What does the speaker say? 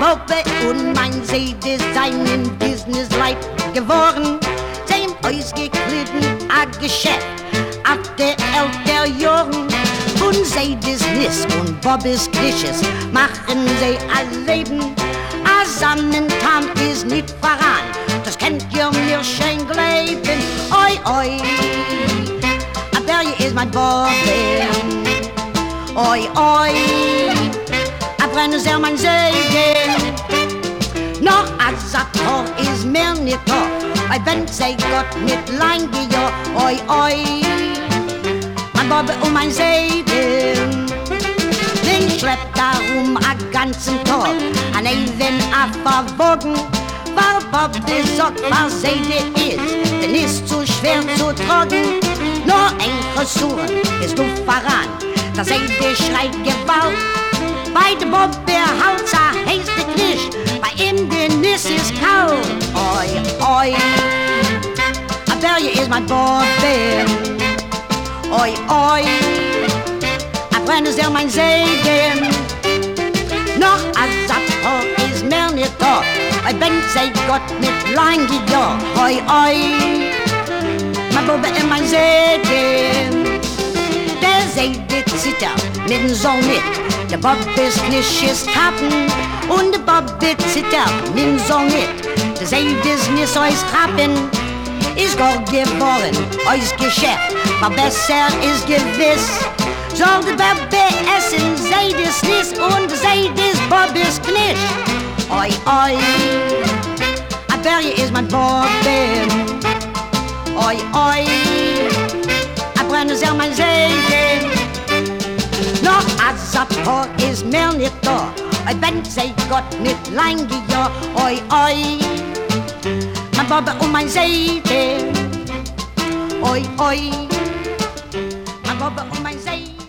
Bobbe und mein Seide seinen Business-Light geworden. Sie im ausgeklitten a Geschäft ab der älter Jahren. Und Seides Nis und Bobbes Knisches machen sie ein Leben. A Sonnentam ist nicht voran, das kennt ihr mir schön gleben. Oi, oi, a Berge ist mein Bobbe. Oi, oi, a Brenner sehr mein Segen. Noch a Sator ist mir nicht da, weil wenn sei Gott mit lang gejahr. Oi, oi, mein Bobbe und mein Segen. Den schleppt darum a ganzen Tag, an even a verwogen. Weil Bobbe sagt, was Seide ist, denn ist zu schwer zu tragen. Nur ein Versuch ist du voran, da Seide schreit Gewalt. Bei der Hals a heiße Knisch, bei ihm der Nis ist kalt. Oi, oi, a Berge ist mein Bobbe. Oi, oi, a Brenner sehr mein Segen. Noch a Sappho ist mir nicht da, weil wenn sei Gott mit lang gejahr. Oi, oi, mein Bobbe ist mein Segen. Der Seide zitter mit dem Sohn mit. Der Bob nicht ist Kappen und der Bob zitter mit dem Sohn mit. Der Seide ist nicht ist Kappen. Ist gar geboren, aus Geschäft, aber besser ist gewiss. Soll der Bobbe essen, Seide ist nicht und Seide ist Bob ist Knisch. Oi, oi, a Berge ist mein Bobbe. Oi, oi, a Brenner sehr mein Segen. Sappho ist mir nicht da, weil wenn sei Gott nicht lang gejahr. Oi, oi, mein Bobbe und mein Seide. Oi, oi, mein Bobbe und mein Seide.